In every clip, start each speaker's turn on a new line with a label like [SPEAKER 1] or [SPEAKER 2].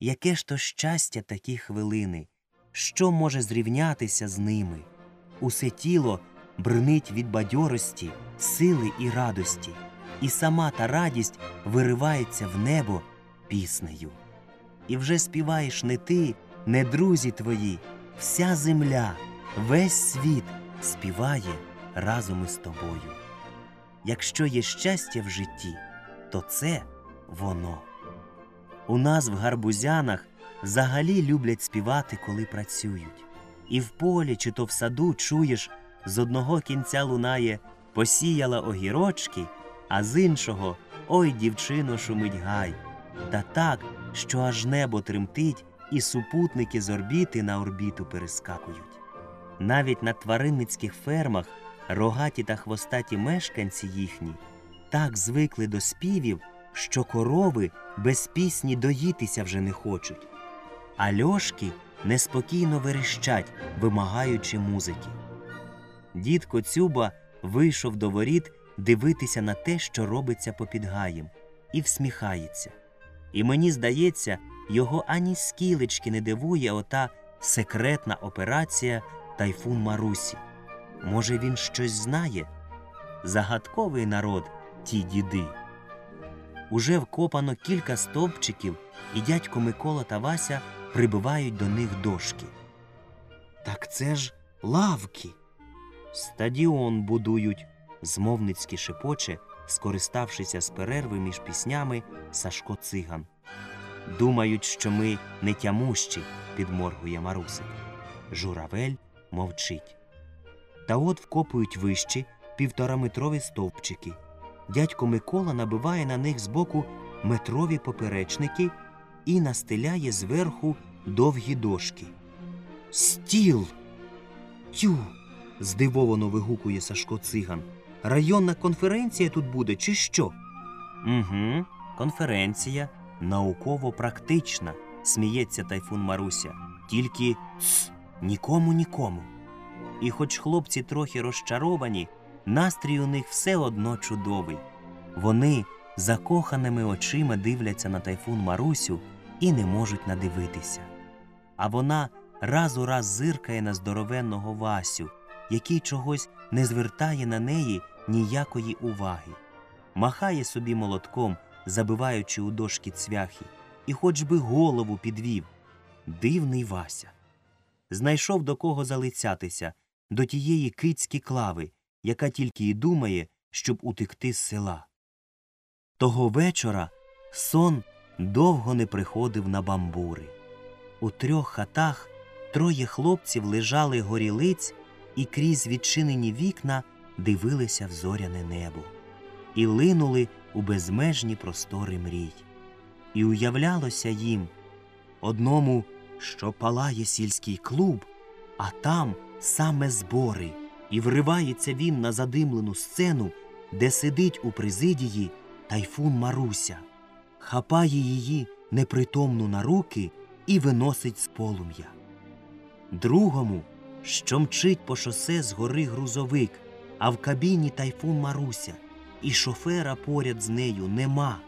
[SPEAKER 1] яке ж то щастя такі хвилини, що може зрівнятися з ними? Усе тіло брнить від бадьорості, сили і радості, і сама та радість виривається в небо піснею. І вже співаєш не ти, не друзі твої, вся земля, весь світ співає разом із тобою. Якщо є щастя в житті, то це воно. У нас в гарбузянах взагалі люблять співати, коли працюють. І в полі чи то в саду чуєш, з одного кінця лунає посіяла огірочки, а з іншого ой, дівчино, шумить гай. Та так, що аж небо тремтить, і супутники з орбіти на орбіту перескакують. Навіть на тваринницьких фермах рогаті та хвостаті мешканці їхні так звикли до співів, що корови без пісні доїтися вже не хочуть, а льошки неспокійно верещать, вимагаючи музики. Дід Коцюба вийшов до воріт дивитися на те, що робиться попід гаєм, і всміхається. І мені здається, його ані скілечки не дивує ота секретна операція Тайфун Марусі. Може, він щось знає? Загадковий народ ті діди. Уже вкопано кілька стовпчиків, і дядько Микола та Вася прибивають до них дошки. Так це ж лавки. Стадіон будують, змовницьки шепоче, скориставшися з перерви між піснями Сашко Циган. Думають, що ми не тямущі, підморгує Марусик. Журавель мовчить. Та от вкопують вищі півтораметрові стовпчики. Дядько Микола набиває на них збоку метрові поперечники і настеляє зверху довгі дошки. Стіл! Тю. здивовано вигукує Сашко Циган. Районна конференція тут буде, чи що? Угу, конференція науково-практична, сміється тайфун Маруся. Тільки «Тс, нікому нікому. І хоч хлопці трохи розчаровані, настрій у них все одно чудовий. Вони закоханими очима дивляться на тайфун Марусю і не можуть надивитися. А вона раз у раз зиркає на здоровенного Васю, який чогось не звертає на неї ніякої уваги, махає собі молотком, забиваючи у дошки цвяхи, і хоч би голову підвів. Дивний Вася. Знайшов до кого залицятися, до тієї кицьки клави, яка тільки й думає, щоб утекти з села. Того вечора сон довго не приходив на бамбури. У трьох хатах троє хлопців лежали горілиць і крізь відчинені вікна дивилися в зоряне небо і линули у безмежні простори мрій. І уявлялося їм одному, що палає сільський клуб, а там саме збори, і вривається він на задимлену сцену, де сидить у президії тайфун Маруся, хапає її непритомну на руки і виносить з полум'я. Другому, що мчить по шосе з гори грузовик, а в кабіні тайфун Маруся, і шофера поряд з нею нема.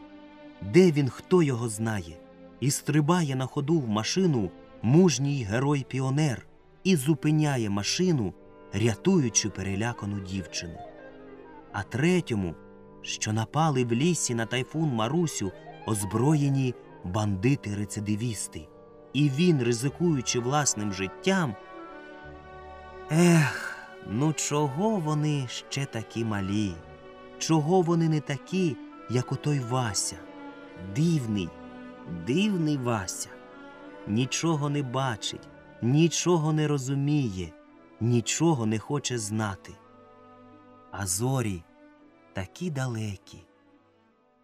[SPEAKER 1] Де він, хто його знає, і стрибає на ходу в машину мужній герой-піонер і зупиняє машину, рятуючи перелякану дівчину. А третьому, що напали в лісі на тайфун Марусю, озброєні бандити-рецидивісти, і він, ризикуючи власним життям. Ех, ну чого вони ще такі малі? Чого вони не такі, як отой Вася? Дивний, дивний Вася. Нічого не бачить, нічого не розуміє, нічого не хоче знати. А зорі такі далекі,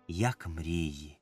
[SPEAKER 1] як мрії.